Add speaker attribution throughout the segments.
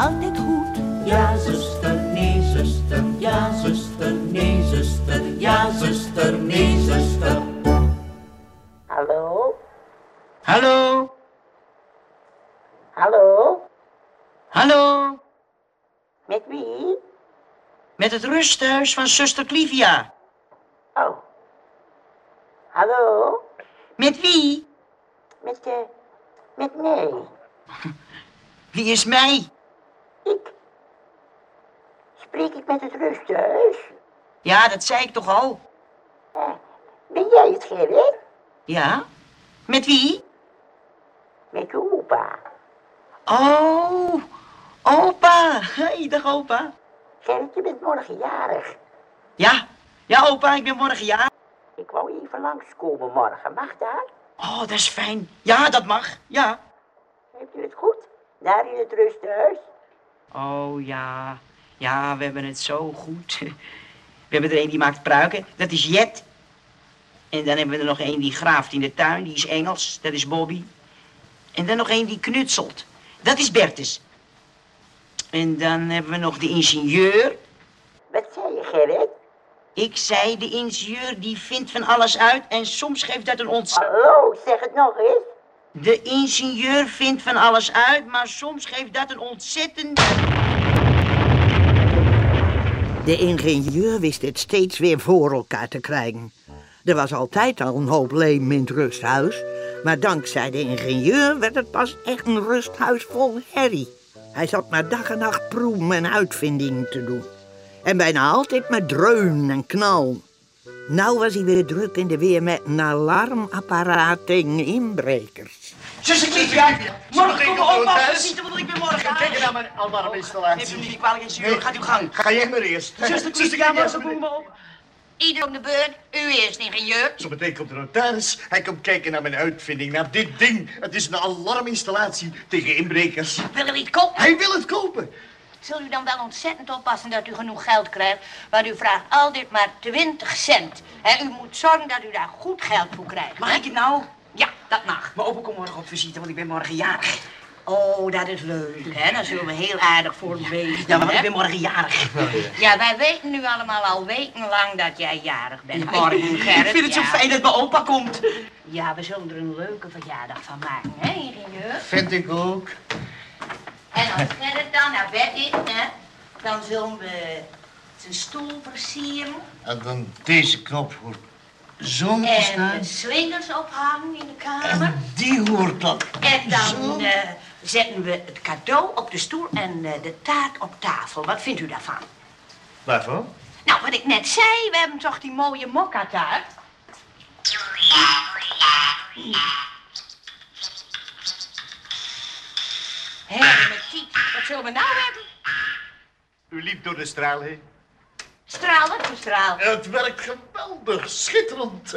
Speaker 1: altijd goed.
Speaker 2: Ja, zuster, nee, zuster. Ja, zuster, nee, zuster. Ja, zuster, nee, zuster.
Speaker 3: Hallo?
Speaker 4: Hallo?
Speaker 3: Hallo?
Speaker 4: Hallo?
Speaker 3: Met wie?
Speaker 4: Met het rusthuis van zuster Clivia.
Speaker 3: Oh. Hallo?
Speaker 4: Met wie?
Speaker 3: Met, eh, met nee.
Speaker 4: Wie is mij?
Speaker 3: Spreek ik met het rusthuis?
Speaker 4: Ja, dat zei ik toch al.
Speaker 3: Eh, ben jij het, Gerrit?
Speaker 4: Ja? Met wie?
Speaker 3: Met je opa.
Speaker 4: Oh, opa. Hey, dag opa.
Speaker 3: Gerrit, je bent morgen jarig.
Speaker 4: Ja, ja opa, ik ben morgen ja.
Speaker 3: Ik wou even langskomen morgen. Mag dat?
Speaker 4: Oh, dat is fijn. Ja, dat mag. Ja.
Speaker 3: Heeft u het goed? Daar in het rusthuis?
Speaker 4: Oh ja, ja, we hebben het zo goed. We hebben er een die maakt pruiken, dat is Jet. En dan hebben we er nog een die graaft in de tuin, die is Engels, dat is Bobby. En dan nog een die knutselt, dat is Bertus. En dan hebben we nog de ingenieur.
Speaker 3: Wat zei je, Gerrit?
Speaker 4: Ik zei, de ingenieur die vindt van alles uit en soms geeft dat een ont...
Speaker 3: Hallo, zeg het nog eens.
Speaker 4: De ingenieur vindt van alles uit, maar soms geeft dat een ontzettend...
Speaker 5: De ingenieur wist het steeds weer voor elkaar te krijgen. Er was altijd al een hoop leem in het rusthuis. Maar dankzij de ingenieur werd het pas echt een rusthuis vol herrie. Hij zat maar dag en nacht proeven en uitvindingen te doen. En bijna altijd met dreun en knal. Nou was hij weer druk in de weer met een alarmapparaat tegen inbrekers.
Speaker 4: Zuster Clivia, morgen komen we op afvisiten, want ik ben morgen
Speaker 6: Kijk naar mijn
Speaker 4: Neem
Speaker 6: alarminstallatie.
Speaker 4: me niet kwalijk, ingenieur, gaat uw gang.
Speaker 6: Ga jij maar eerst.
Speaker 4: Zuster Clivia, morgen komen we op.
Speaker 7: Ieder om de beurt. U eerst, ingenieur.
Speaker 6: Zo meteen komt de notaris. Hij komt kijken naar mijn uitvinding, naar dit ding. Het is een alarminstallatie tegen inbrekers.
Speaker 7: Willen we het kopen?
Speaker 6: Hij wil het kopen.
Speaker 7: Zul u dan wel ontzettend oppassen dat u genoeg geld krijgt? Want u vraagt altijd maar 20 cent. En u moet zorgen dat u daar goed geld voor krijgt.
Speaker 4: Mag ik het nou?
Speaker 7: Dat mag.
Speaker 4: Mijn opa komt morgen op visite, want ik ben morgen jarig.
Speaker 7: Oh, dat is leuk, hè? Dan zullen we heel aardig voor hem wezen.
Speaker 4: Ja, maar ik ben morgen jarig.
Speaker 7: Ja, wij weten nu allemaal al wekenlang dat jij jarig bent.
Speaker 4: Ja,
Speaker 7: Morgen,
Speaker 4: ik
Speaker 7: Gerrit.
Speaker 4: vind het zo
Speaker 7: ja.
Speaker 4: fijn dat mijn opa komt.
Speaker 7: Ja, we zullen er een leuke verjaardag van maken, hè, ingenieur?
Speaker 6: Vind ik ook.
Speaker 7: En als Gerrit dan naar bed is, hè, dan zullen we zijn stoel versieren.
Speaker 6: En dan deze knop hoort zo te
Speaker 7: En
Speaker 6: staan.
Speaker 7: de slingers ophangen in de kamer.
Speaker 6: En die hoort dan
Speaker 7: En
Speaker 6: zo.
Speaker 7: dan eh, zetten we het cadeau op de stoel en eh, de taart op tafel. Wat vindt u daarvan?
Speaker 6: Waarvoor?
Speaker 7: Nou, wat ik net zei, we hebben toch die mooie mokka-taart? Hermetiek, wat zullen we nou hebben?
Speaker 6: U liep door de straal heen.
Speaker 7: Straal, wat voor straal?
Speaker 6: Het werkt schitterend.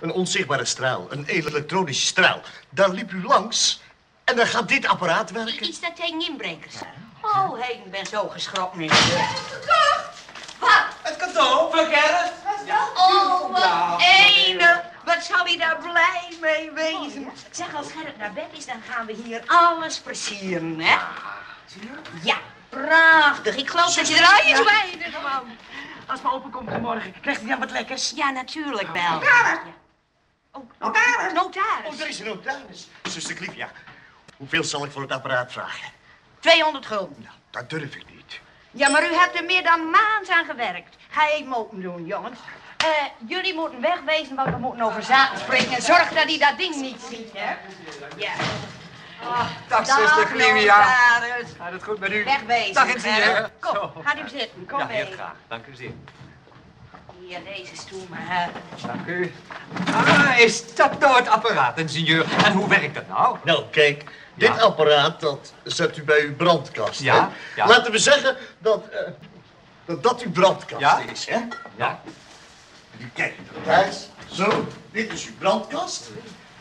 Speaker 6: Een onzichtbare straal, een elektronische straal. Daar liep u langs en dan gaat dit apparaat werken.
Speaker 7: Iets dat tegen inbrekers. Oh, hé, ik ben zo geschrokken. Wat?
Speaker 4: Het cadeau van Gerrit.
Speaker 7: Oh, wat ene. Wat zal hij daar blij mee wezen. Zeg, als Gerrit naar bed is, dan gaan we hier alles versieren, hè? Ja, prachtig. Ik geloof dat je er al je zwijgen gewoon.
Speaker 4: Als mijn opa komt morgen, krijgt hij dan wat lekkers?
Speaker 7: Ja, natuurlijk wel. Oh,
Speaker 6: Notaris.
Speaker 7: notaris.
Speaker 6: Oh, deze notaris. Zuster Clivia, hoeveel zal ik voor het apparaat vragen?
Speaker 7: 200 gulden.
Speaker 6: Nou, dat durf ik niet.
Speaker 7: Ja, maar u hebt er meer dan een maand aan gewerkt. Ga even open doen, jongens. Eh, jullie moeten wegwezen, want we moeten over zaken spreken. Zorg dat hij dat ding niet ziet, hè? Ja.
Speaker 8: Dag, zuster Clivia.
Speaker 7: notaris.
Speaker 8: Gaat het goed met u?
Speaker 7: Wegwezen.
Speaker 8: Dag, ingenieur.
Speaker 7: hè? Kom,
Speaker 8: Zo.
Speaker 7: gaat u zitten. Kom
Speaker 8: Ja,
Speaker 7: mee.
Speaker 8: heel graag. Dank u zeer.
Speaker 7: Hier, deze stoel maar.
Speaker 8: Dank u. Ah, is dat nou het apparaat, ingenieur? En hoe werkt dat nou?
Speaker 6: Nou, kijk, dit apparaat dat zet u bij uw brandkast.
Speaker 8: Ja,
Speaker 6: hè?
Speaker 8: ja.
Speaker 6: Laten we zeggen dat, eh, dat dat uw brandkast
Speaker 8: Ja.
Speaker 6: is, hè?
Speaker 8: Ja.
Speaker 6: Nu kijk, thuis, Zo, dit is uw brandkast.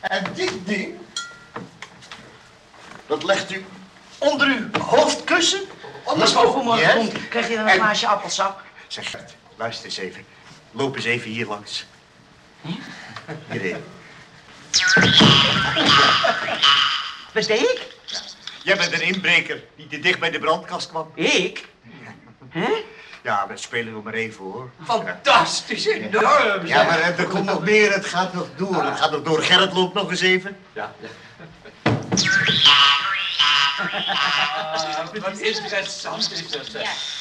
Speaker 6: En dit ding, dat legt u onder uw hoofdkussen.
Speaker 4: Als we overmorgen
Speaker 6: Yes.
Speaker 4: komt, krijg je dan een
Speaker 6: En-
Speaker 4: glaasje appelsap.
Speaker 6: Zeg, Gert, luister eens even. Loop eens even hier langs. Hierheen.
Speaker 4: Wat deed ik?
Speaker 6: Jij bent een inbreker die te dicht bij de brandkast kwam.
Speaker 4: Ik? Hè?
Speaker 6: Ja, we spelen nog maar even hoor.
Speaker 8: Fantastisch, enorm.
Speaker 6: Ja, maar er komt nog meer. Het gaat nog door. Het gaat nog door. Gerrit loopt nog eens even.
Speaker 8: Ja, ja. Wat is dat. zeg.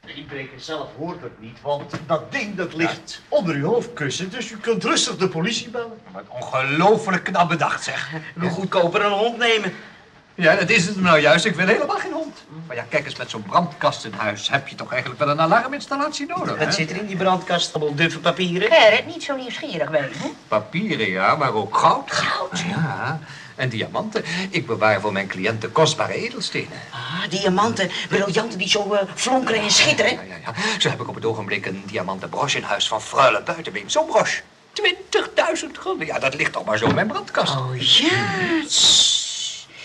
Speaker 6: De inbreker zelf hoort het niet, want dat ding dat ligt onder uw hoofdkussen. Dus u kunt rustig de politie bellen.
Speaker 8: Wat ongelooflijk knap bedacht, zeg.
Speaker 4: Nog goedkoper een hond nemen.
Speaker 8: Ja, dat is het nou juist. Ik wil helemaal geen hond. Maar ja, kijk eens, met zo'n brandkast in huis heb je toch eigenlijk wel een alarminstallatie nodig, hè?
Speaker 4: Wat zit er in die brandkast? Allemaal duffe papieren.
Speaker 7: Gerrit, niet zo nieuwsgierig wezen.
Speaker 8: Papieren, ja, maar ook goud. Goud? Ja, en diamanten. Ik bewaar voor mijn cliënten kostbare edelstenen.
Speaker 4: Ah, diamanten, briljanten die zo eh, flonkeren en schitteren.
Speaker 8: Ja, ja, ja. Zo heb ik op het ogenblik een diamanten broche in huis van Freule Buitenbeem. Zo'n broche. 20.000 gulden. Ja, dat ligt toch maar zo in mijn brandkast.
Speaker 4: Oh ja.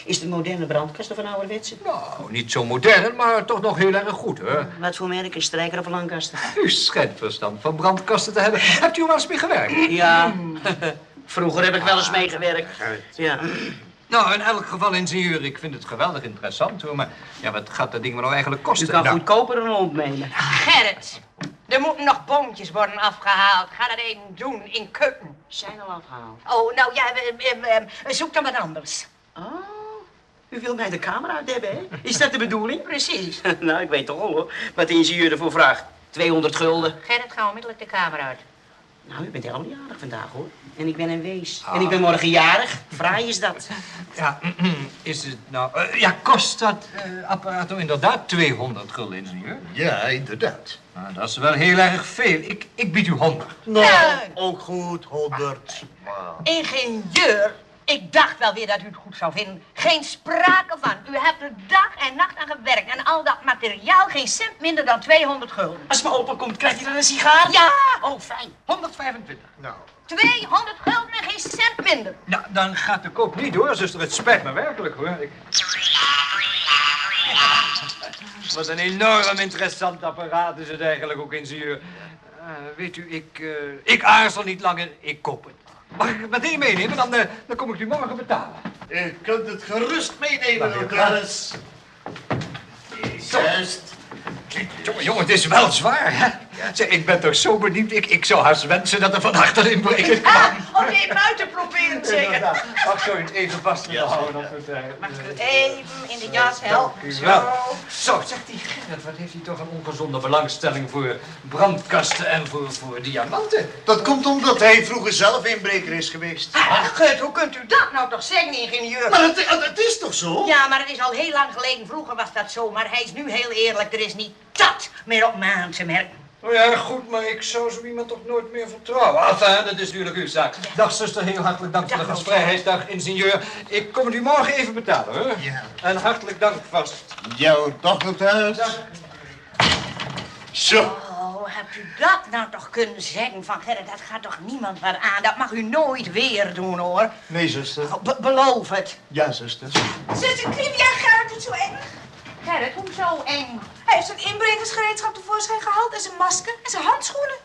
Speaker 4: Is de moderne brandkast of een ouderwetse?
Speaker 8: Nou, niet zo modern, maar toch nog heel erg goed, hoor.
Speaker 4: Wat voor merk? Een strijker of een langkaster?
Speaker 8: U schijnt verstand van brandkasten te hebben. Hebt u er wel eens mee gewerkt?
Speaker 4: Ja. Vroeger heb ik wel eens meegewerkt. Ja.
Speaker 8: Nou, in elk geval, ingenieur, ik vind het geweldig interessant, hoor. Maar ja, wat gaat dat ding me nou eigenlijk
Speaker 4: U
Speaker 8: kosten?
Speaker 4: kan
Speaker 8: Nou,
Speaker 4: goedkoper een hond nemen.
Speaker 7: Gerrit, er moeten nog boontjes worden afgehaald. Ga dat even doen in keuken.
Speaker 4: Zijn al afgehaald.
Speaker 7: Oh, nou ja, we- we- we- zoek dan wat anders.
Speaker 4: Oh, u wil mij de kamer uit hebben, hè? Is dat de bedoeling?
Speaker 7: Precies.
Speaker 4: nou, ik weet toch al, hoor. Wat de ingenieur ervoor vraagt. 200 gulden.
Speaker 7: Gerrit, ga onmiddellijk de kamer uit.
Speaker 4: Nou, u bent helemaal niet jarig vandaag, hoor. En ik ben een wees. En ik ben morgen jarig. Fraai is dat.
Speaker 8: Ja, is het nou... eh, ja, kost dat eh, apparaat nou inderdaad 200 gulden, ingenieur?
Speaker 6: Ja, inderdaad.
Speaker 8: Nou, dat is wel heel erg veel. Ik, ik bied u 100.
Speaker 6: Nou,
Speaker 7: Ja.
Speaker 6: ook goed, 100.
Speaker 7: Ingenieur, ik dacht wel weer dat u het goed zou vinden. Geen sprake van. U hebt er dag en nacht aan gewerkt. En al dat materiaal geen cent minder dan 200 gulden.
Speaker 4: Als mijn opa komt, krijgt hij dan een sigaar?
Speaker 7: Ja,
Speaker 4: Oh, fijn.
Speaker 8: 125.
Speaker 6: Nou,
Speaker 7: 200 gulden en geen cent minder.
Speaker 8: Nou, dan gaat de koop niet door, zuster. Het spijt me werkelijk, hoor. Ik... Wat een enorm interessant apparaat is het eigenlijk ook, ingenieur. Eh, weet u, ik, eh, ik aarzel niet langer, ik koop het. Mag ik het meteen meenemen? Dan, eh, dan kom ik u morgen betalen.
Speaker 6: u kunt het gerust meenemen, notaris. Juist.
Speaker 8: Jongen, jongen, het is wel zwaar, hè? Zeg, ik ben toch zo benieuwd. Ik, ik zou haast wensen dat er vandaag een inbreker kwam.
Speaker 7: Oh nee, buiten proberen zeker.
Speaker 8: Ach, zou je het even vast willen houden op het... eh,
Speaker 7: Even in de jas helpen.
Speaker 8: U wel. Zo, zegt die Gerrit, wat heeft hij toch een ongezonde belangstelling voor brandkasten en voor, voor diamanten?
Speaker 6: Dat komt omdat hij vroeger zelf inbreker is geweest.
Speaker 7: Ach, Gut, hoe kunt u dat nou toch zeggen, ingenieur?
Speaker 6: Maar het, het is toch zo?
Speaker 7: Ja, maar het is al heel lang geleden. Vroeger was dat zo, maar hij is nu heel eerlijk. Er is niet dat meer op me aan te merken.
Speaker 8: Nou ja, goed, maar ik zou zo iemand toch nooit meer vertrouwen. Enfin, dat is natuurlijk uw zaak. Dag, zuster, heel hartelijk dank voor de
Speaker 7: Dag,
Speaker 8: gastvrijheidsdag, ingenieur. Ik kom het u morgen even betalen, hoor.
Speaker 6: Ja.
Speaker 8: En hartelijk dank vast.
Speaker 6: Jouw dag, notaris. Zo.
Speaker 7: Oh, hebt u dat nou toch kunnen zeggen van Gerrit? Dat gaat toch niemand wat aan? Dat mag u nooit weer doen, hoor.
Speaker 6: Nee, zuster.
Speaker 7: Oh, be- beloof het.
Speaker 6: Ja, zuster.
Speaker 9: Zuster Kriep, jij Gerrit het zo eng?
Speaker 7: Gerrit, hoezo eng?
Speaker 9: Hij heeft zijn inbrekersgereedschap tevoorschijn gehaald en zijn masker en zijn handschoenen.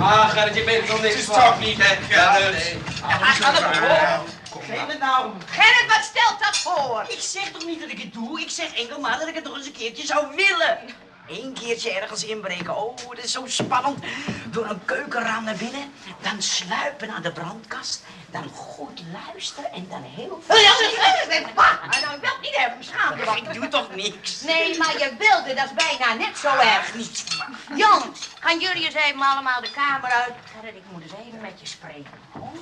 Speaker 8: Ah, Gerrit, je bent nog niks toch niet, hè, Gerrit?
Speaker 4: Hij gaat het voor. Geef het nou.
Speaker 7: Gerrit, wat stelt dat voor?
Speaker 4: Ik zeg toch niet dat ik het doe? Ik zeg enkel maar dat ik het nog eens een keertje zou willen. Eén keertje ergens inbreken. Oh, dat is zo spannend. Door een keukenraam naar binnen. Dan sluipen naar de brandkast. Dan goed luisteren en dan heel...
Speaker 7: Ja, Gerrit, wacht. Nou, ik wil niet hebben, schaam
Speaker 4: Ik doe toch niks?
Speaker 7: Nee, maar je wilde, dat is bijna net zo erg.
Speaker 4: niet.
Speaker 7: Jongens, gaan jullie eens even allemaal de kamer uit? Gerrit, ik moet eens even met je spreken. Oh.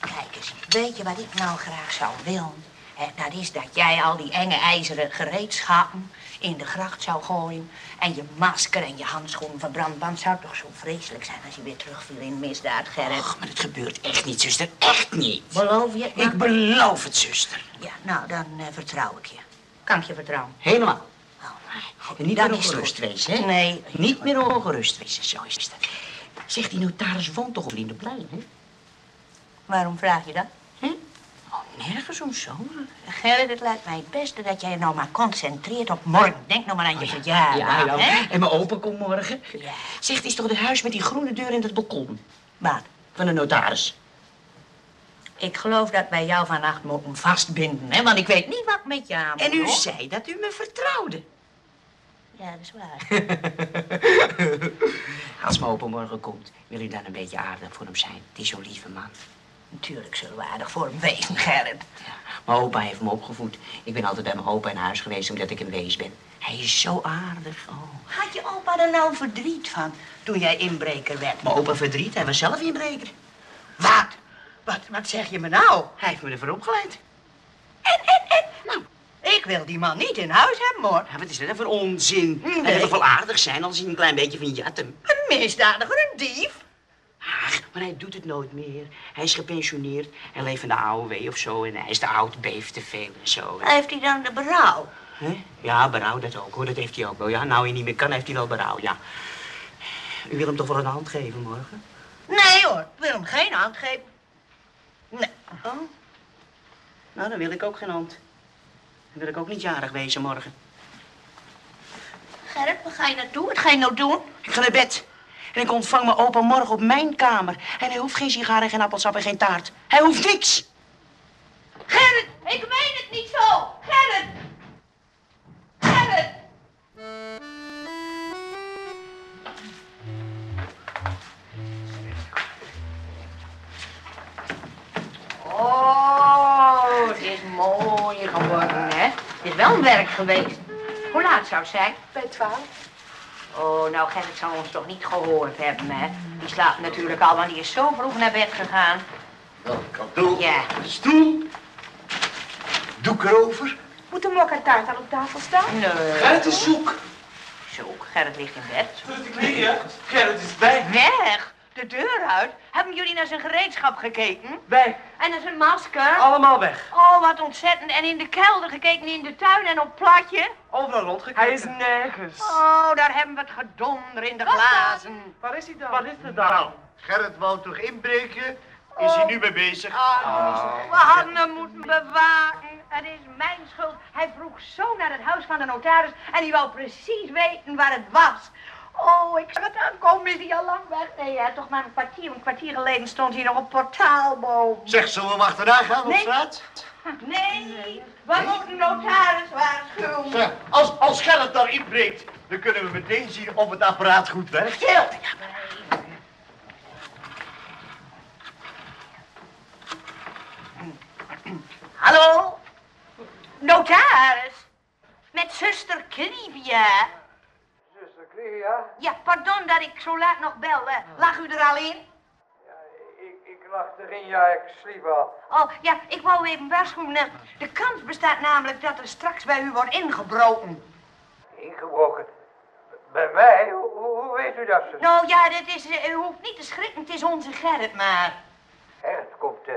Speaker 7: Kijk eens, weet je wat ik nou graag zou willen? Hè, dat is dat jij al die enge ijzeren gereedschappen in de gracht zou gooien. En je masker en je handschoenen. Want het zou toch zo vreselijk zijn als je weer terugviel in misdaad, Gerrit.
Speaker 4: Och, maar het gebeurt echt niet, zuster. Echt niet.
Speaker 7: Beloof je het? nou?
Speaker 4: Ik beloof het, zuster.
Speaker 7: Ja, nou, dan eh, vertrouw ik je. Kan ik je vertrouwen?
Speaker 4: Helemaal. En niet
Speaker 7: Dat
Speaker 4: meer ongerust wezen, hè?
Speaker 7: Nee.
Speaker 4: Niet meer ongerust wezen, zo is dat. Zegt die notaris woont toch op Lindeplein, hè?
Speaker 7: Waarom vraag je dat?
Speaker 4: Nergens om zo.
Speaker 7: Gerrit, het lijkt mij het beste dat jij je nou maar concentreert op morgen. Denk nou maar aan je verjaardag,
Speaker 4: Ja, ja.
Speaker 7: hè?
Speaker 4: En mijn opa komt morgen.
Speaker 7: Ja.
Speaker 4: Zegt, is toch het huis met die groene deur in het balkon?
Speaker 7: Wat?
Speaker 4: Van de notaris.
Speaker 7: Ik geloof dat wij jou vannacht moeten vastbinden, hè? Want ik weet niet wat met je aan
Speaker 4: En u
Speaker 7: hoor.
Speaker 4: zei dat u me vertrouwde.
Speaker 7: Ja, dat is waar.
Speaker 4: Als mijn opa morgen komt, wil u dan een beetje aardig voor hem zijn. Het is zo'n lieve man.
Speaker 7: Natuurlijk zullen we aardig voor hem wezen, Gerrit.
Speaker 4: Ja, mijn opa heeft me opgevoed. Ik ben altijd bij mijn opa in huis geweest omdat ik een wees ben. Hij is zo aardig. Oh.
Speaker 7: Had je opa er nou verdriet van toen jij inbreker werd?
Speaker 4: Mijn opa verdriet, hij was zelf inbreker.
Speaker 7: Wat? Wat, wat zeg je me nou?
Speaker 4: Hij heeft me ervoor opgeleid.
Speaker 7: En, en, en? Nou, ik wil die man niet in huis hebben, hoor.
Speaker 4: Ja, wat is dat voor onzin?
Speaker 7: Nee.
Speaker 4: Hij wil toch wel aardig zijn als hij een klein beetje van jat hem.
Speaker 7: Een misdadiger, een dief.
Speaker 4: Maar hij doet het nooit meer. Hij is gepensioneerd. Hij leeft van de AOW of zo. En hij is te oud, beeft te veel en zo.
Speaker 7: Heeft hij dan de berouw?
Speaker 4: Ja, berouw dat ook hoor. Dat heeft hij ook wel. Ja, nou hij niet meer kan, heeft hij wel berouw, ja. U wil hem toch wel een hand geven morgen?
Speaker 7: Nee, hoor. Ik wil hem geen hand geven. Nee.
Speaker 4: Oh. Nou, dan wil ik ook geen hand. Dan wil ik ook niet jarig wezen morgen.
Speaker 7: Gerrit, waar ga je naartoe? Wat ga je nou doen?
Speaker 4: Ik ga naar bed. En ik ontvang mijn opa morgen op mijn kamer. En hij hoeft geen sigaren, geen appelsap en geen taart. Hij hoeft niks.
Speaker 7: Gerrit, ik meen het niet zo. Gerrit. Gerrit. Oh, het is mooi geworden, hè? Het is wel een werk geweest. Hoe laat zou het zijn?
Speaker 9: Bij twaalf.
Speaker 7: Oh, nou, Gerrit zal ons toch niet gehoord hebben, hè? Die slaapt natuurlijk al, want die is zo vroeg naar bed gegaan.
Speaker 6: Nou, cadeau.
Speaker 7: Ja.
Speaker 6: Stoel. Doek erover.
Speaker 9: Moet de mokkataart al op tafel staan?
Speaker 7: Nee.
Speaker 6: Gerrit is zoek.
Speaker 7: Zoek, Gerrit ligt in bed.
Speaker 8: Gerrit is bij.
Speaker 7: Weg! De deur uit? Hebben jullie naar zijn gereedschap gekeken?
Speaker 8: Bij.
Speaker 7: En naar zijn masker?
Speaker 8: Allemaal weg.
Speaker 7: Oh, wat ontzettend. En in de kelder gekeken, in de tuin en op platje?
Speaker 8: Overal rondgekeken. Hij is nergens.
Speaker 7: Oh, daar hebben we het gedonder in de glazen.
Speaker 8: Waar is hij dan? Wat is er dan?
Speaker 6: Nou, Gerrit wou toch inbreken? Is hij nu mee bezig?
Speaker 7: Ah, we hadden hem moeten bewaken. Het is mijn schuld. Hij vroeg zo naar het huis van de notaris en hij wou precies weten waar het was. Oh, ik zag het aankomen. Is hij al lang weg? Nee, hè, toch maar een kwartier. Een kwartier geleden stond hij nog op portaalboom.
Speaker 6: Zeg, zullen we hem achterna gaan op
Speaker 7: Nee.
Speaker 6: straat?
Speaker 7: Nee, we moeten de notaris waarschuwen.
Speaker 6: Zeg, als, als Gerrit daar inbreekt, dan kunnen we meteen zien of het apparaat goed werkt.
Speaker 7: Stil. Hallo? Notaris? Met zuster Clivia? Ja, pardon dat ik zo laat nog belde. Lag u er al in?
Speaker 8: Ik, ik lag erin, ja, ik sliep al.
Speaker 7: Oh, ja, ik wou even waarschuwen. De kans bestaat namelijk dat er straks bij u wordt ingebroken.
Speaker 8: Ingebroken. Bij mij? Hoe, hoe- weet u dat?
Speaker 7: Nou ja, dat is, eh, u hoeft niet te schrikken, het is onze Gerrit maar.
Speaker 8: Gerrit, komt, eh,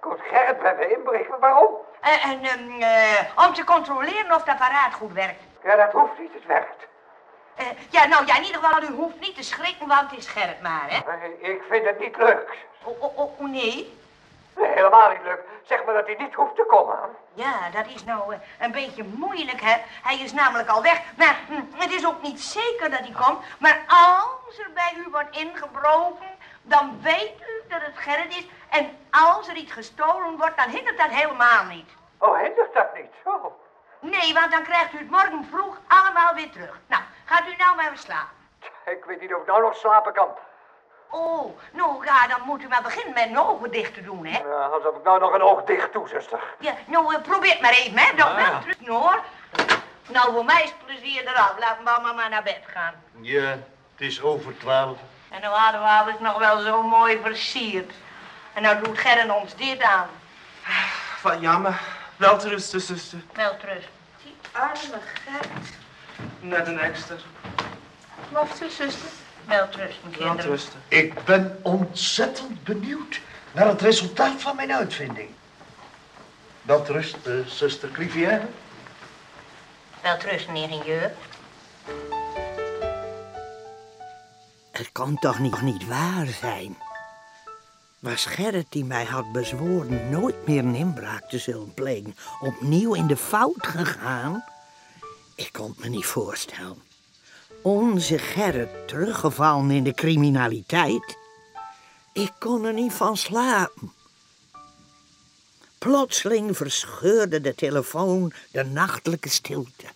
Speaker 8: komt Gerrit bij mij inbreken? Waarom?
Speaker 7: Eh, en, ehm, eh, om te controleren of het apparaat goed werkt.
Speaker 8: Ja, dat hoeft niet, het werkt.
Speaker 7: Eh, ja, nou ja, in ieder geval, u hoeft niet te schrikken, want het is Gerrit maar, hè?
Speaker 8: Ik vind het niet leuk.
Speaker 7: Oh, oh, oh, nee?
Speaker 8: Nee, helemaal niet leuk. Zeg maar dat hij niet hoeft te komen.
Speaker 7: Ja, dat is nou eh, een beetje moeilijk, hè? Hij is namelijk al weg. Maar hm, het is ook niet zeker dat hij komt. Maar als er bij u wordt ingebroken, dan weet u dat het Gerrit is. En als er iets gestolen wordt, dan hindert dat helemaal niet.
Speaker 8: Oh, hindert dat niet? Oh.
Speaker 7: Nee, want dan krijgt u het morgen vroeg allemaal weer terug. Nou, gaat u nou maar weer slapen.
Speaker 8: Ik weet niet of ik nou nog slapen kan.
Speaker 7: Oh, nou ja, dan moet u maar beginnen met een ogen dicht te doen, hè?
Speaker 8: Ja, alsof ik nou nog een oog dicht doe, zuster.
Speaker 7: Ja, nou, eh, probeer het maar even, hè? Dan wel terug, nou, hoor. Nou, voor mij is het plezier eraf. Laat mama maar naar bed gaan.
Speaker 6: Ja, het is over twaalf.
Speaker 7: En nou hadden we alles nog wel zo mooi versierd. En nou doet Gerren ons dit aan.
Speaker 10: Van jammer. Welterusten, zuster.
Speaker 7: Weltrust. Die arme Gerrit.
Speaker 10: Net een extra.
Speaker 7: Wat is zuster? Weltrust, mijn kinderen.
Speaker 10: Welterusten.
Speaker 6: Ik ben ontzettend benieuwd naar het resultaat van mijn uitvinding. Welterust, eh, zuster.
Speaker 7: Wel trusten, ingenieur.
Speaker 5: Het kan toch niet, niet waar zijn? Was Gerrit die mij had bezworen nooit meer een inbraak te zullen plegen, opnieuw in de fout gegaan? Ik kon het me niet voorstellen. Onze Gerrit teruggevallen in de criminaliteit? Ik kon er niet van slapen. Plotseling verscheurde de telefoon de nachtelijke stilte.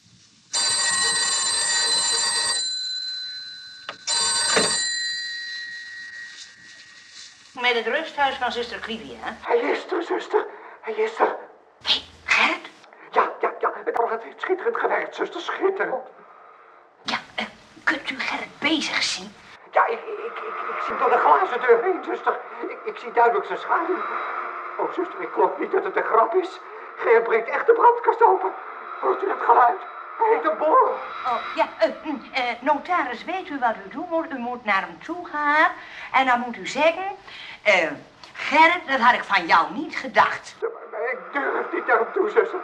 Speaker 7: Met het rusthuis van zuster Clivia, hè?
Speaker 8: Hij is er, zuster. Hij is er. Het heeft schitterend gewerkt, zuster. Schitterend.
Speaker 7: Ja, eh, kunt u Gerrit bezig zien?
Speaker 8: Ja, ik, ik, ik, ik zie door de glazen deur heen, zuster. Ik, ik zie duidelijk zijn schaduw. Oh, zuster, ik geloof niet dat het een grap is. Geert breekt echt de brandkast open. Hoort u het geluid? Hij heeft een boren.
Speaker 7: Oh, ja, eh, mm, eh, notaris, weet u wat u doen moet? U moet naar hem toe gaan en dan moet u zeggen... eh, Gerrit, dat had ik van jou niet gedacht.
Speaker 8: Ik durf niet naar hem toe, zuster.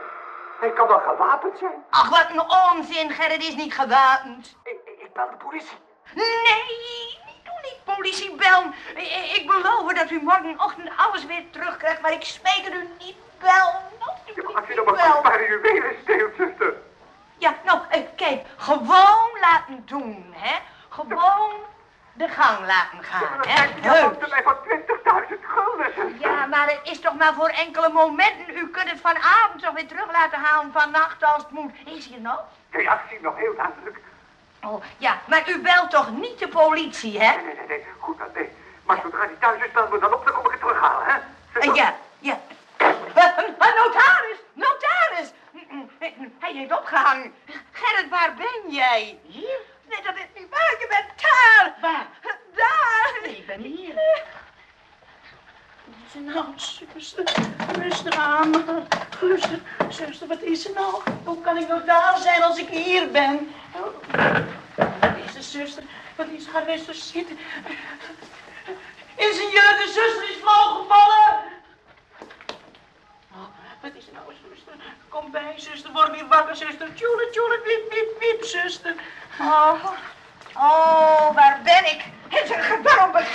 Speaker 8: Hij kan wel gewapend zijn.
Speaker 7: Ach, wat een onzin. Gerrit is niet gewapend.
Speaker 8: Ik, ik, bel de politie.
Speaker 7: Nee, doe niet politie bellen. Ik, ik beloof dat u morgenochtend alles weer terugkrijgt, maar ik smeek het u niet bellen.
Speaker 8: Ja, als u nog maar goed maar juwelen steelt, zuster.
Speaker 7: Ja, nou, eh, kijk, gewoon laten doen, hè. Gewoon de gang laten gaan, hè.
Speaker 8: Ja,
Speaker 7: Heus.
Speaker 8: mij van 20.000 gulden.
Speaker 7: Ja, maar het is toch maar voor enkele momenten. Kunt het vanavond toch weer terug laten halen vannacht als het moet. Is hier nog?
Speaker 8: Ja, ja, ik zie hem nog heel duidelijk.
Speaker 7: Oh, ja, maar u belt toch niet de politie, hè?
Speaker 8: Nee, nee, nee, nee. Goed, dan nee. Maar zodra hij thuis is, bel me dan op, dan kom ik het terughalen, hè?
Speaker 7: Eh, ja, ja. Eh, eh, notaris, notaris. Mm, mm, Hij heeft opgehangen. Gerrit, waar ben jij? Hier? Nee, dat is niet waar. Je bent daar. Waar? Daar. ik ben hier.
Speaker 4: Er nou, zuster? Rustig aan. Rustig. Zuster, wat is er nou? Hoe kan ik nou daar zijn als ik hier ben? Wat is er, zuster? Wat is er? Ga rustig zitten. Ingenieur, de zuster is flauwgevallen. Oh, wat is er nou, zuster? Kom bij, zuster. Word weer wakker, zuster. Tjoele, tjoele, wip, wip, wip, zuster.
Speaker 7: Oh, oh, waar ben ik?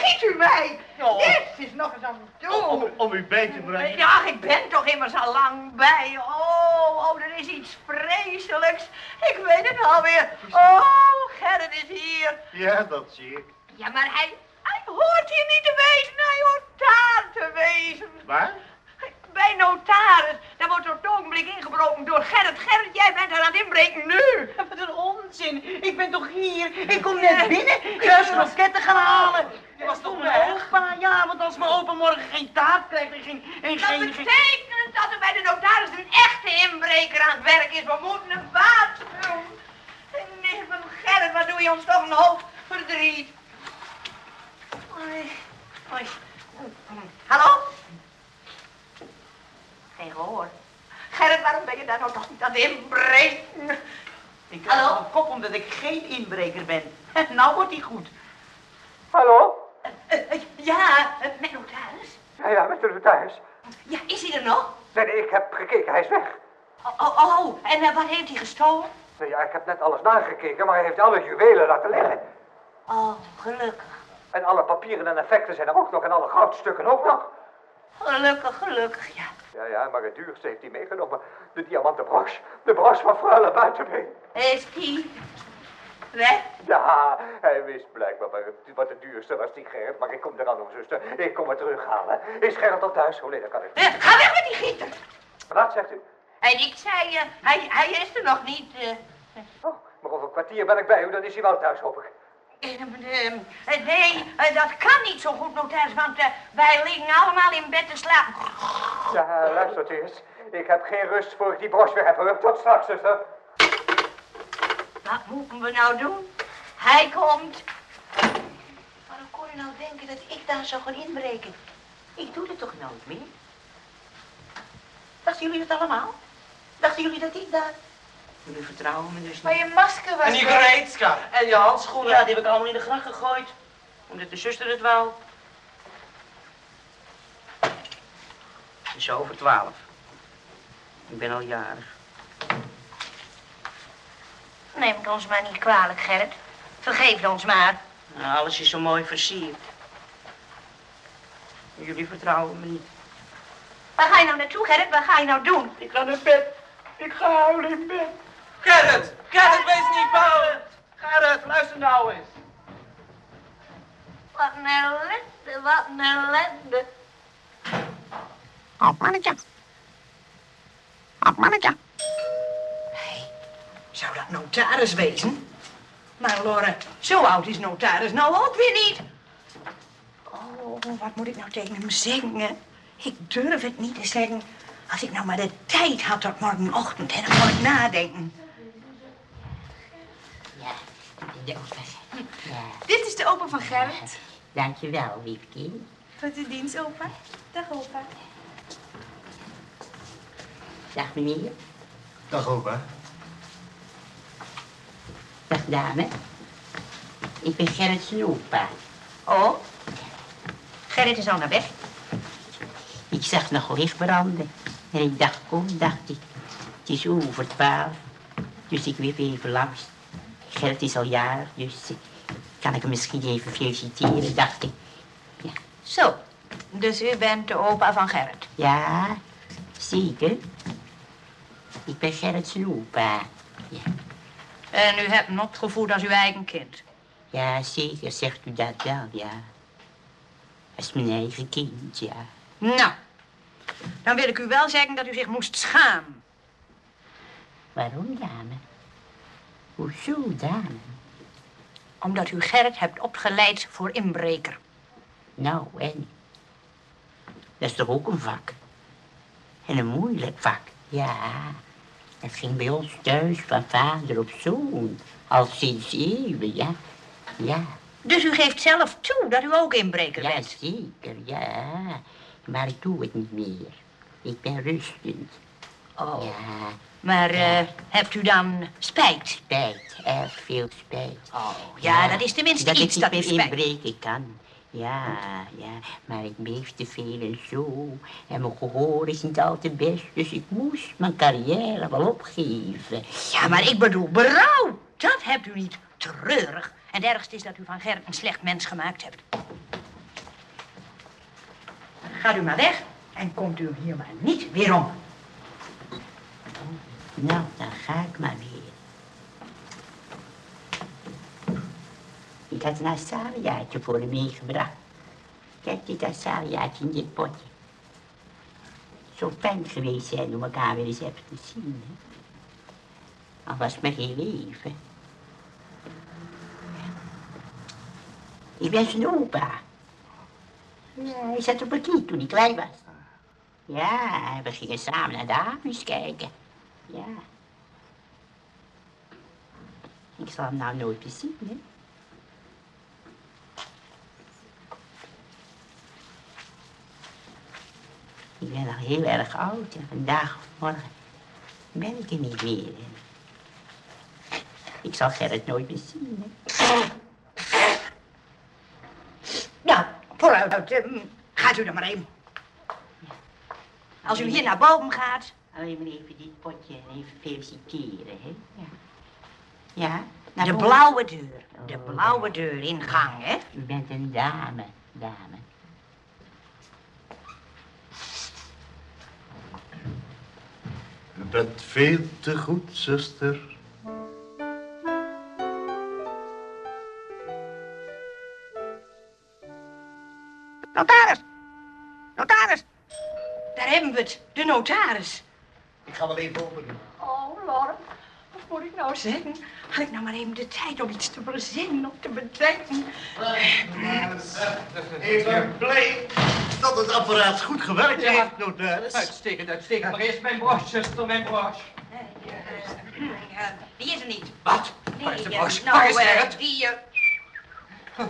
Speaker 7: Begiet u mij? Dit is nog eens aan het doen.
Speaker 6: Om, om u bij te brengen.
Speaker 7: Ja, ik ben toch immers al lang bij. Oh, oh, er is iets vreselijks. Ik weet het alweer. Oh, Gerrit is hier.
Speaker 6: Ja, dat zie ik.
Speaker 7: Ja, maar hij, hij hoort hier niet te wezen. Hij hoort daar te wezen.
Speaker 6: Waar?
Speaker 7: Bij notaris. Daar wordt op het ogenblik ingebroken door Gerrit. Gerrit, jij bent er aan het inbreken nu.
Speaker 4: Wat een onzin. Ik ben toch hier? Ik kom net binnen. Ik zou ze nog ketten gaan halen. Je was toch mijn opa? Ja, want als mijn opa morgen geen taart krijgt en geen... En
Speaker 7: Dat
Speaker 4: geen,
Speaker 7: betekent dat er bij de notaris een echte inbreker aan het werk is. We moeten hem waarschuwen. Nee, van Gerrit, wat doe je ons toch een hoop verdriet. Oei, oei. Hallo? Geen gehoor. Gerrit, waarom ben je daar nou toch niet aan het inbreken?
Speaker 4: Ik krijg
Speaker 7: Hallo?
Speaker 4: een kop omdat ik geen inbreker ben. Nou wordt hij goed.
Speaker 8: Hallo?
Speaker 7: Eh, eh, ja, eh, met notaris?
Speaker 8: Ja, ja, met de notaris.
Speaker 7: Ja, is hij er nog?
Speaker 8: Nee, nee, ik heb gekeken. Hij is weg.
Speaker 7: Oh, oh, oh. en wat heeft hij gestolen?
Speaker 8: Nou ja, ik heb net alles nagekeken, maar hij heeft alle juwelen laten liggen.
Speaker 7: Oh, gelukkig.
Speaker 8: En alle papieren en effecten zijn er ook nog en alle goudstukken ook nog.
Speaker 7: Gelukkig, gelukkig, ja.
Speaker 8: Ja, ja, maar het duurste heeft hij meegenomen. De diamanten broche. De broche van Freule Buitenbeen.
Speaker 7: Is die weg?
Speaker 8: Ja, hij wist blijkbaar wat het- duurste was, die Gerrit. Maar ik kom eraan om, zuster. Ik kom het terughalen. Is Gerrit al thuis? Oh nee, dat kan ik niet.
Speaker 7: Eh, ga weg met die gieter.
Speaker 8: Wat zegt u?
Speaker 7: En ik zei, eh, hij, hij is er nog niet. eh.
Speaker 8: Oh, maar over een kwartier ben ik bij u, dan is hij wel thuis, hoop ik.
Speaker 7: Eh, eh, nee, eh, dat kan niet zo goed, notaris, want eh, wij liggen allemaal in bed te slapen.
Speaker 8: Ja, luistert eens. Ik heb geen rust voor ik die broche weer heb, hoor. Tot straks, zuster.
Speaker 7: Wat moeten we nou doen? Hij komt. Maar hoe kon je nou denken dat ik daar zou gaan inbreken? Ik doe het toch nooit meer?
Speaker 4: Dachten jullie het allemaal? Dachten jullie dat ik daar...
Speaker 11: Jullie vertrouwen me dus niet.
Speaker 9: Maar je masker was
Speaker 10: En die
Speaker 9: weg.
Speaker 10: gereedschap. En je handschoenen.
Speaker 11: Ja, die heb ik allemaal in de gracht gegooid. Omdat de zuster het wou. Het is over twaalf. Ik ben al jarig.
Speaker 7: Neem het ons maar niet kwalijk, Gerrit. Vergeef het ons maar.
Speaker 4: Nou, alles is zo mooi versierd. Jullie vertrouwen me niet.
Speaker 7: Waar ga je nou naartoe, Gerrit? Wat ga je nou doen?
Speaker 12: Ik ga naar bed. Ik ga huilen in bed.
Speaker 10: Gerrit! Gerrit, wees niet bang! Gerrit, luister nou eens.
Speaker 7: Wat een ellende, wat een ellende.
Speaker 5: Oh, mannetje. Oh, mannetje.
Speaker 12: Zou dat notaris wezen? Maar Lore, zo oud is notaris nou ook weer niet. Oh, wat moet ik nou tegen hem zeggen? Ik durf het niet te zeggen. Als ik nou maar de tijd had tot morgenochtend, hè, dan kon ik nadenken.
Speaker 9: Dit is de opa van Gerrit.
Speaker 13: Dankjewel, liefje.
Speaker 9: Tot de dienst, opa. Dag, opa.
Speaker 13: Dag meneer.
Speaker 6: Dag opa.
Speaker 13: Dag dame. Ik ben Gerrit zijn opa.
Speaker 7: Oh? Gerrit is al naar bed.
Speaker 13: Ik zag nog licht branden. En ik dacht, kom, dacht ik. Het is over twaalf. Dus ik weer even langs. Gerrit is al jaar, dus kan ik hem misschien even feliciteren, dacht ik.
Speaker 7: Zo, dus u bent de opa van Gerrit.
Speaker 13: Ja, zeker. Ik ben Gerrit zijn opa.
Speaker 7: En u hebt hem opgevoed als uw eigen kind.
Speaker 13: Ja, zeker, zegt u dat wel, ja. Dat is mijn eigen kind, ja.
Speaker 7: Nou, dan wil ik u wel zeggen dat u zich moest schamen.
Speaker 13: Waarom, dame? Hoezo, dame?
Speaker 7: Omdat u Gerrit hebt opgeleid voor inbreker.
Speaker 13: Nou, en? Dat is toch ook een vak? En een moeilijk vak, ja. Dat ging bij ons thuis van vader op zoon. Al sinds eeuwen, ja. Ja.
Speaker 7: Dus u geeft zelf toe dat u ook inbreker
Speaker 13: ja,
Speaker 7: bent?
Speaker 13: zeker, ja. Maar ik doe het niet meer. Ik ben rustend.
Speaker 7: Oh.
Speaker 13: Ja.
Speaker 7: Maar eh, hebt u dan spijt?
Speaker 13: Spijt, erg veel spijt.
Speaker 7: Oh, ja, dat is tenminste
Speaker 13: dat
Speaker 7: iets
Speaker 13: ik
Speaker 7: dat
Speaker 13: meer
Speaker 7: spijt.
Speaker 13: inbreken kan. Ja, ja, maar ik beef te veel en zo. En mijn gehoor is niet al te best, dus ik moest mijn carrière wel opgeven.
Speaker 7: Ja, maar ik bedoel berouw. Dat hebt u niet. Treurig. En het ergste is dat u van Gerrit een slecht mens gemaakt hebt. Gaat u maar weg en komt u hier maar niet weer om.
Speaker 13: Nou, dan ga ik maar weer. Ik had een azaleaatje voor hem meegebracht. Kijk, dit azaleaatje in dit potje. Zo fijn geweest zijn om elkaar weer eens even te zien. Hè? Al was het maar heel even. Ik ben zijn opa. Ja, hij zat op een knie toen hij klein was. Ja, we gingen samen naar de Amies kijken. Ja. Ik zal hem nou nooit meer zien, hè. Ik ben al heel erg oud en vandaag of morgen ben ik er niet meer. hè. Ik zal Gerrit nooit meer zien, hè.
Speaker 7: Nou, vooruit. eh, gaat u er maar heen. Als u hier naar boven gaat.
Speaker 13: Alleen maar even dit potje en even feliciteren, hè. Ja. Ja, naar
Speaker 7: De
Speaker 13: boven.
Speaker 7: blauwe deur. De blauwe deur ingang, hè?
Speaker 13: U bent een dame, dame.
Speaker 6: U bent veel te goed, zuster.
Speaker 7: Notaris! Notaris! Daar hebben we het. De notaris.
Speaker 6: Ik ga wel even open doen.
Speaker 12: Oh, Lore, wat moet ik nou zeggen? Had ik nou maar even de tijd om iets te verzinnen, om te bedenken.
Speaker 6: Ik ben blij dat het apparaat goed gewerkt
Speaker 8: Ja.
Speaker 6: heeft, notaris.
Speaker 8: Uitstekend, uitstekend. Maar eerst mijn broche, zuster, mijn broche.
Speaker 7: Ja, die is er niet.
Speaker 8: Wat? Waar is de
Speaker 7: eh,
Speaker 8: broche?
Speaker 7: nou,
Speaker 8: Waar is
Speaker 7: eh,
Speaker 8: Gerrit?
Speaker 7: die, eh,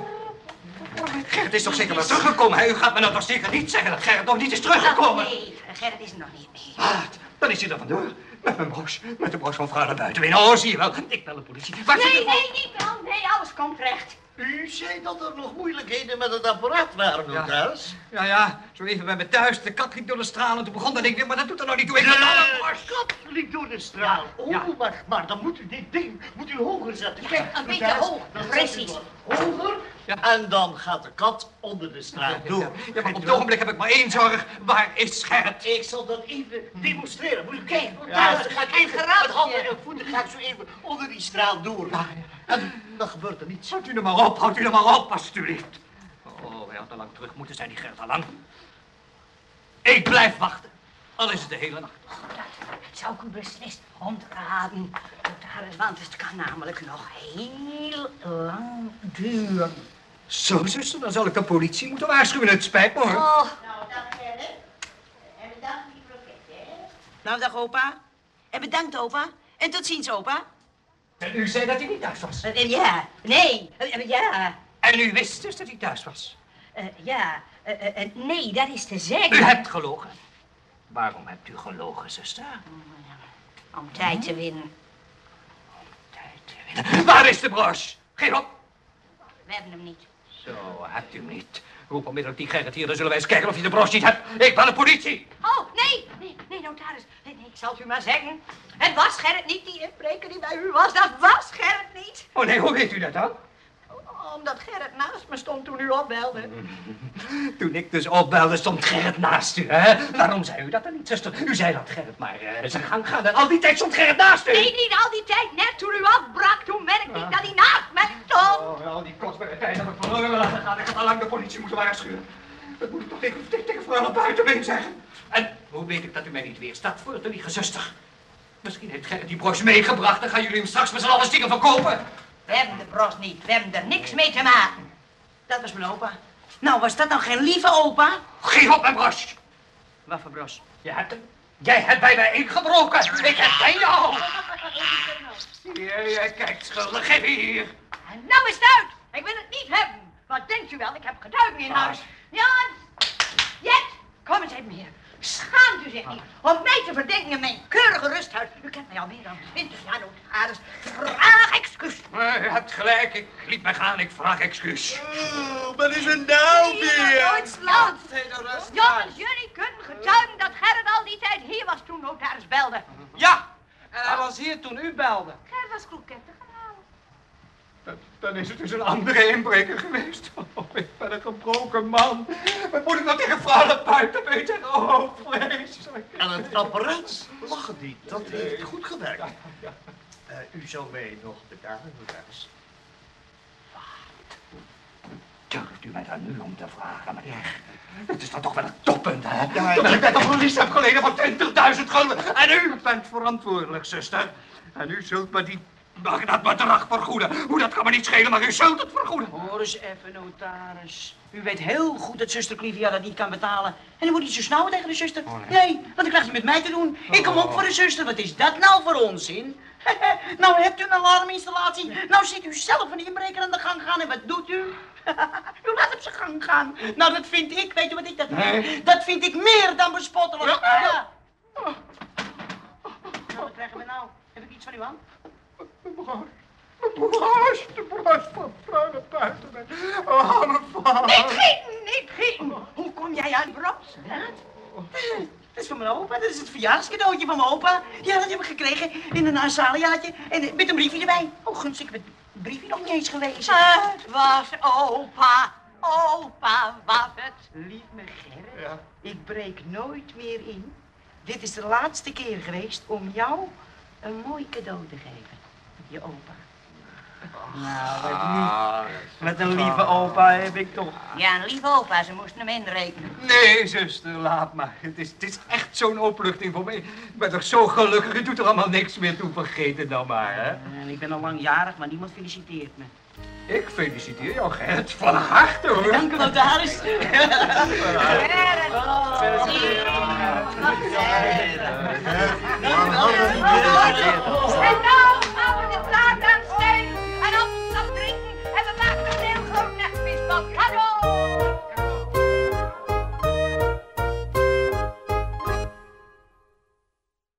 Speaker 8: Gerrit is toch zeker wel teruggekomen, hè? U gaat me nou toch zeker niet zeggen dat Gerrit nog niet is teruggekomen?
Speaker 7: Nee, Gerrit is er nog niet. Nee.
Speaker 8: Wat? Dan is hij er vandoor. Met mijn broche. Met de broche van vrouw naar buiten. Oh, zie je wel. Ik bel de politie. Waar
Speaker 7: Nee, nee, niet wel. Nee, alles komt recht.
Speaker 6: U zei dat er nog moeilijkheden met het apparaat waren, notaris.
Speaker 8: Ja, ja, zo even bij me thuis. De kat liep door de stralen. Toen begon dat ik weer, maar dat doet er nog niet toe. Ik moet alle borst.
Speaker 6: De kat liep door de straal. Oh, maar, maar dan moet u dit ding moet u hoger zetten. Kijk,
Speaker 7: een beetje hoog, precies.
Speaker 6: wat Hoger. En dan gaat de kat onder de straal door.
Speaker 8: Ja, maar op het ogenblik heb ik maar één zorg. Waar is Gerrit?
Speaker 6: Ik zal dat even demonstreren. Moet u kijken.
Speaker 8: Ja.
Speaker 6: Dan ga ik even
Speaker 7: En
Speaker 6: met handen en voeten ga ik zo even onder die straal door. En dan gebeurt er niets.
Speaker 8: Houdt u er maar op, houdt u er maar op, alstublieft. Oh, hij had al lang terug moeten zijn, die Gerrit al lang. Ik blijf wachten. Al is het de hele nacht.
Speaker 7: Dat zou ik u beslist ontraden, notaris, want het kan namelijk nog heel lang duren.
Speaker 8: Zo, zuster, dan zal ik de politie moeten waarschuwen. Het spijt me, hoor.
Speaker 7: Oh,
Speaker 3: Nou, dag Gerrit. En bedankt die hè?
Speaker 4: Nou, dag opa. En bedankt opa. En tot ziens opa.
Speaker 8: En u zei dat hij niet thuis was.
Speaker 7: eh, ja, nee, eh, ja,
Speaker 8: En u wist dus dat hij thuis was.
Speaker 7: eh, ja, eh, eh, eh, nee, dat is te zeggen.
Speaker 8: U hebt gelogen. Waarom hebt u gelogen, zuster?
Speaker 7: Om tijd te winnen.
Speaker 8: Waar is de broche? Geef op.
Speaker 7: We hebben hem niet.
Speaker 8: Zo, hebt u hem niet. Roep onmiddellijk die Gerrit hier, dan zullen wij eens kijken of je de broche niet hebt. Ik ben de politie.
Speaker 7: Oh, nee, nee, nee, notaris. Nee, nee, ik zal het u maar zeggen. Het was Gerrit niet, die inbreker die bij u was. Dat was Gerrit niet.
Speaker 8: Oh nee, hoe weet u dat dan?
Speaker 7: Omdat Gerrit naast me stond toen u opbelde.
Speaker 8: Toen ik dus opbelde, stond Gerrit naast u, hè? Waarom zei u dat dan niet, zuster? U zei dat Gerrit maar eh, zijn gang gaat. En al die tijd stond Gerrit naast u.
Speaker 7: Nee, niet al die tijd. Net toen u afbrak, toen merkte ik dat hij naast mij stond.
Speaker 8: Oh, al die kostbare tijd heb ik verloren laten gaan. Ik had al lang de politie moeten waarschuwen. Dat moet ik toch tegen, tegen, vooral op buitenbeen zeggen. En hoe weet ik dat u mij niet weerstaat voor te liegen, zuster? Misschien heeft Gerrit die broche meegebracht. Dan gaan jullie hem straks met z'n allen stiekem verkopen.
Speaker 7: We hebben de bros niet. We hebben er niks mee te maken.
Speaker 4: Dat was mijn opa. Nou, was dat nou geen lieve opa?
Speaker 8: Geef op mijn broche.
Speaker 4: Wat voor bros?
Speaker 8: Je hebt hem. Jij hebt bij mij ingebroken. Ik herken jou. Hier, jij kijkt schuldig. Geef hier.
Speaker 7: En nou is het uit. Ik wil het niet hebben. Wat denkt u wel? Ik heb getuigen in huis. Jan! Jet! Kom eens even hier. Schaamt u zich niet om mij te verdenken in mijn keurige rusthuis? U kent mij al meer dan twintig jaar, notaris. Vraag excuus.
Speaker 8: Maar u hebt gelijk. Ik liet mij gaan. Ik vraag excuus.
Speaker 6: Wat is er nou
Speaker 7: Duitsland. Jongens, jullie kunnen getuigen dat Gerrit al die tijd hier was toen notaris belde.
Speaker 10: Ja, en hij was hier toen u belde.
Speaker 7: Gerrit was halen.
Speaker 8: Dan, dan is het dus een andere inbreker geweest. Oh, ik ben een gebroken man. Wat moet ik nou tegen vrouwen buiten weten? Oh, vreselijk.
Speaker 6: En het apparaat lachen niet. Dat heeft goed gewerkt. Eh, u zou mij nog betalen, notaris.
Speaker 8: Durft u mij daar nu om te vragen, meneer? Het is dan toch wel een toppunt, hè?
Speaker 6: Ja,
Speaker 8: dat ik net een verlies heb geleden van 20.000 gulden. En u bent verantwoordelijk, zuster. En u zult me die, mag dat bedrag vergoeden. Hoe, dat kan me niet schelen, maar u zult het vergoeden.
Speaker 4: Hoor eens even, notaris. U weet heel goed dat zuster Clivia dat niet kan betalen. En u moet niet zo snauwen tegen de zuster. Nee, want dan krijgt u met mij te doen. Ik kom op voor de zuster. Wat is dat nou voor onzin? nou hebt u een alarminstallatie. Nou ziet u zelf een inbreker aan de gang gaan. En wat doet u? u laat hem zijn gang gaan. Nou, dat vind ik, weet u wat ik dat vind?
Speaker 8: Nee.
Speaker 4: Dat vind ik meer dan bespottelijk. Ja. Nou, wat krijgen we nou? Heb ik iets van uw hand?
Speaker 8: De broche, de broche van vrouwen buiten mij. Oh, vast.
Speaker 7: Niet gieten, niet gieten.
Speaker 4: Hoe kom jij aan bros? Dat is van mijn opa, dat is het verjaarscadeautje van mijn opa. Ja, dat heb ik gekregen in een azaleaatje en eh, met een briefje erbij. Oh, gunst, ik heb het briefje nog niet eens gelezen.
Speaker 7: Het was opa. Opa was het.
Speaker 4: Lief me Gerrit, ik breek nooit meer in. Dit is de laatste keer geweest om jou een mooi cadeau te geven. Je opa. Nou, wat, wat een lieve opa heb ik toch.
Speaker 7: Ja, een lieve opa, ze moesten hem inrekenen.
Speaker 8: Nee, zuster, laat maar. Het is, het is echt zo'n opluchting voor mij. Ik ben toch zo gelukkig, het doet er allemaal niks meer toe. Vergeet het dan maar, hè.
Speaker 4: En ik ben al lang jarig, maar niemand feliciteert me.
Speaker 8: Ik feliciteer jou, Gerrit, van harte, hoor.
Speaker 4: Dank u, notaris.
Speaker 6: Hadden die